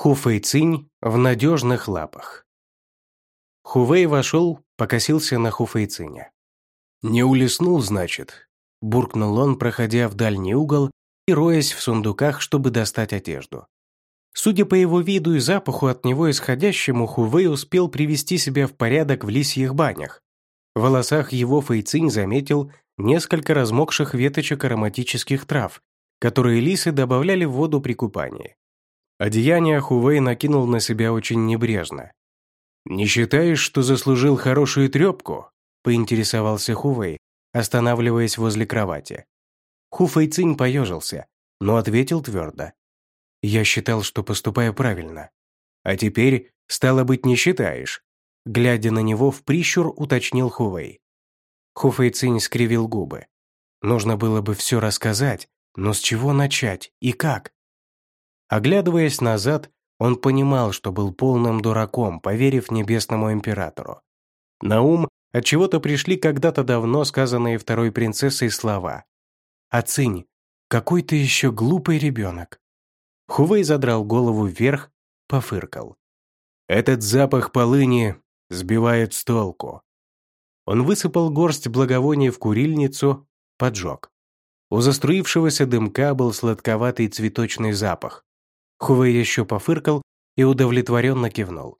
Хуфэйцинь в надежных лапах. Хувей вошел, покосился на Хуфэйциня. «Не улеснул, значит?» – буркнул он, проходя в дальний угол и роясь в сундуках, чтобы достать одежду. Судя по его виду и запаху от него исходящему, Хувей успел привести себя в порядок в лисьих банях. В волосах его Фэйцинь заметил несколько размокших веточек ароматических трав, которые лисы добавляли в воду при купании. Одеяние Хувей накинул на себя очень небрежно. «Не считаешь, что заслужил хорошую трепку?» – поинтересовался Хувей, останавливаясь возле кровати. Хуфэй Цинь поежился, но ответил твердо. «Я считал, что поступаю правильно. А теперь, стало быть, не считаешь?» Глядя на него, в прищур уточнил Хувей. Хуфэй Цинь скривил губы. Нужно было бы все рассказать, но с чего начать и как? Оглядываясь назад, он понимал, что был полным дураком, поверив небесному императору. На ум отчего-то пришли когда-то давно сказанные второй принцессой слова. «Оцень, какой ты еще глупый ребенок!» Хувей задрал голову вверх, пофыркал. «Этот запах полыни сбивает с толку». Он высыпал горсть благовоний в курильницу, поджег. У заструившегося дымка был сладковатый цветочный запах, Хувей еще пофыркал и удовлетворенно кивнул.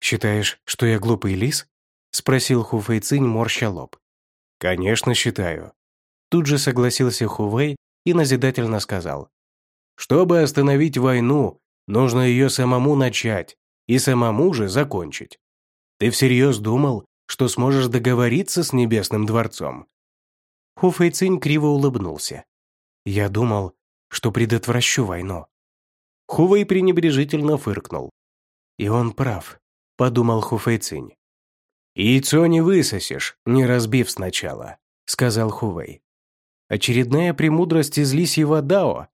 «Считаешь, что я глупый лис?» — спросил Хуфэй Цинь, морща лоб. «Конечно, считаю». Тут же согласился Хувей и назидательно сказал. «Чтобы остановить войну, нужно ее самому начать и самому же закончить. Ты всерьез думал, что сможешь договориться с Небесным дворцом?» Хуфэй Цинь криво улыбнулся. «Я думал, что предотвращу войну. Хувей пренебрежительно фыркнул. «И он прав», — подумал Хуфейцинь. «Яйцо не высосешь, не разбив сначала», — сказал Хувей. «Очередная премудрость из лисьего дао?»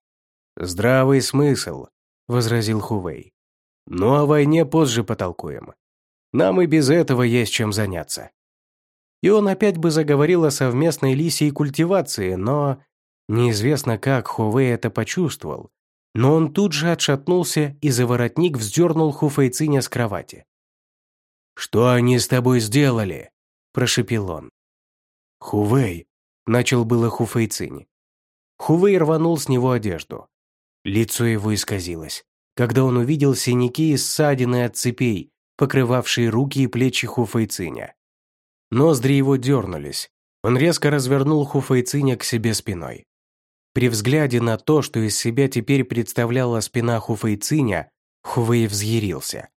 «Здравый смысл», — возразил Хувей. «Ну о войне позже потолкуем. Нам и без этого есть чем заняться». И он опять бы заговорил о совместной лисьей культивации, но неизвестно как Хувей это почувствовал, но он тут же отшатнулся и за воротник вздернул Хуфейциня с кровати. «Что они с тобой сделали?» – прошепел он. «Хувей», – начал было Хуфейцинь. Хувей рванул с него одежду. Лицо его исказилось, когда он увидел синяки и ссадины от цепей, покрывавшие руки и плечи Хуфейциня. Ноздри его дернулись. Он резко развернул Хуфейциня к себе спиной. При взгляде на то, что из себя теперь представляла спина Хуфейциня, Хувей взъярился.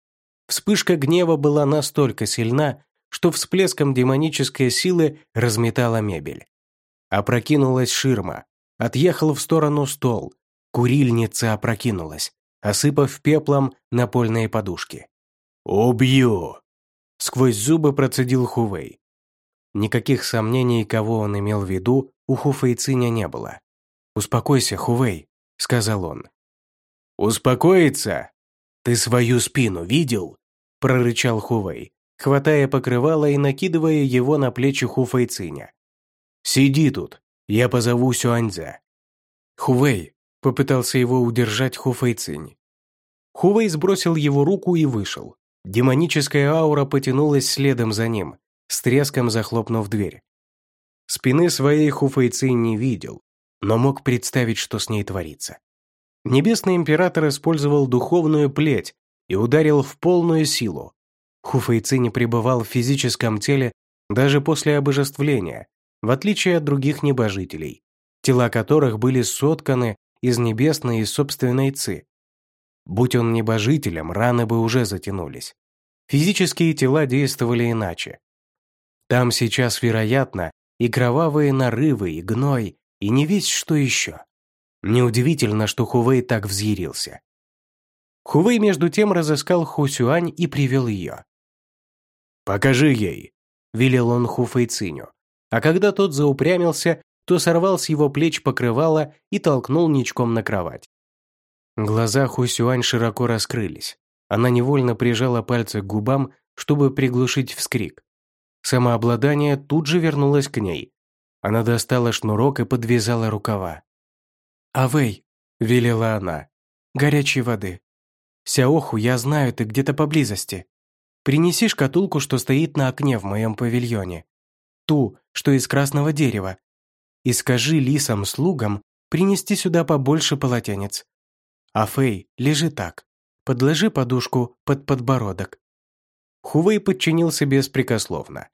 Вспышка гнева была настолько сильна, что всплеском демонической силы разметала мебель. Опрокинулась ширма, отъехал в сторону стол, курильница опрокинулась, осыпав пеплом напольные подушки. «Убью!» — сквозь зубы процедил Хувей. Никаких сомнений, кого он имел в виду, у Хуфейциня не было. «Успокойся, Хувей», — сказал он. «Успокоиться? Ты свою спину видел?» — прорычал Хувей, хватая покрывало и накидывая его на плечи Хуфейциня. «Сиди тут, я позову Сюаньзя». «Хувей», — попытался его удержать Хуфейцинь. Хувей сбросил его руку и вышел. Демоническая аура потянулась следом за ним, с треском захлопнув дверь. Спины своей Хуфейцинь не видел, но мог представить, что с ней творится. Небесный император использовал духовную плеть и ударил в полную силу. Хуфейци не пребывал в физическом теле даже после обожествления, в отличие от других небожителей, тела которых были сотканы из небесной и собственной ци. Будь он небожителем, раны бы уже затянулись. Физические тела действовали иначе. Там сейчас, вероятно, и кровавые нарывы, и гной, и не весь что еще. Неудивительно, что Хувей так взъярился. Хувей между тем разыскал Хусюань и привел ее. «Покажи ей», — велел он Хуфэй Циню. А когда тот заупрямился, то сорвал с его плеч покрывало и толкнул ничком на кровать. Глаза Хусюань широко раскрылись. Она невольно прижала пальцы к губам, чтобы приглушить вскрик. Самообладание тут же вернулось к ней, она достала шнурок и подвязала рукава. «Авей», — велела она, — «горячей воды». Сяоху, я знаю, ты где-то поблизости. Принеси шкатулку, что стоит на окне в моем павильоне. Ту, что из красного дерева. И скажи лисам-слугам принести сюда побольше полотенец. А Фэй, лежи так. Подложи подушку под подбородок. Хувей подчинился беспрекословно.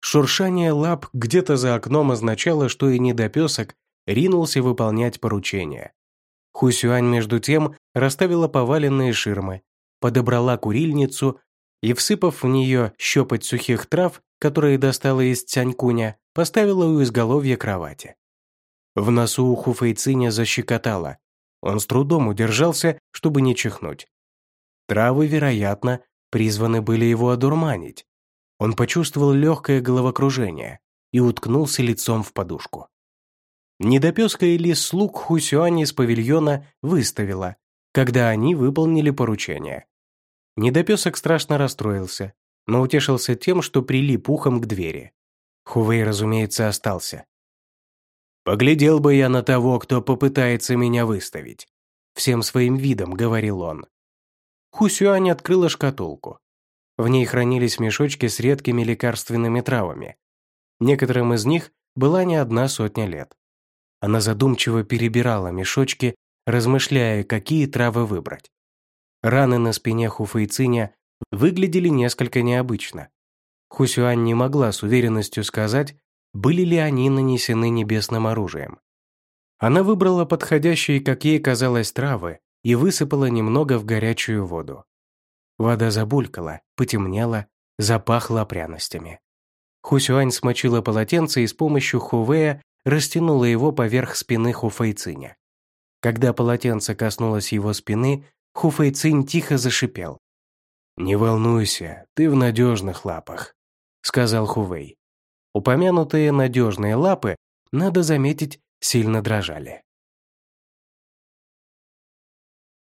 Шуршание лап где-то за окном означало, что и недопесок ринулся выполнять поручение. Хусюань, между тем, расставила поваленные ширмы, подобрала курильницу и, всыпав в нее щепоть сухих трав, которые достала из Цянькуня, поставила у изголовья кровати. В носу у Хуфейциня защекотало. Он с трудом удержался, чтобы не чихнуть. Травы, вероятно, призваны были его одурманить. Он почувствовал легкое головокружение и уткнулся лицом в подушку. Недопеска или слуг Хусюань из павильона выставила, когда они выполнили поручение. Недопесок страшно расстроился, но утешился тем, что прилип ухом к двери. Хувей, разумеется, остался. «Поглядел бы я на того, кто попытается меня выставить», всем своим видом говорил он. Хусюань открыла шкатулку. В ней хранились мешочки с редкими лекарственными травами. Некоторым из них была не одна сотня лет. Она задумчиво перебирала мешочки, размышляя, какие травы выбрать. Раны на спине Хуфейциня выглядели несколько необычно. Хусюань не могла с уверенностью сказать, были ли они нанесены небесным оружием. Она выбрала подходящие, как ей казалось, травы и высыпала немного в горячую воду. Вода забулькала, потемнела, запахла пряностями. Хусюань смочила полотенце и с помощью Хувея растянула его поверх спины Хуфейциня. Когда полотенце коснулось его спины, Хуфейцинь тихо зашипел. «Не волнуйся, ты в надежных лапах», — сказал Хувей. Упомянутые надежные лапы, надо заметить, сильно дрожали.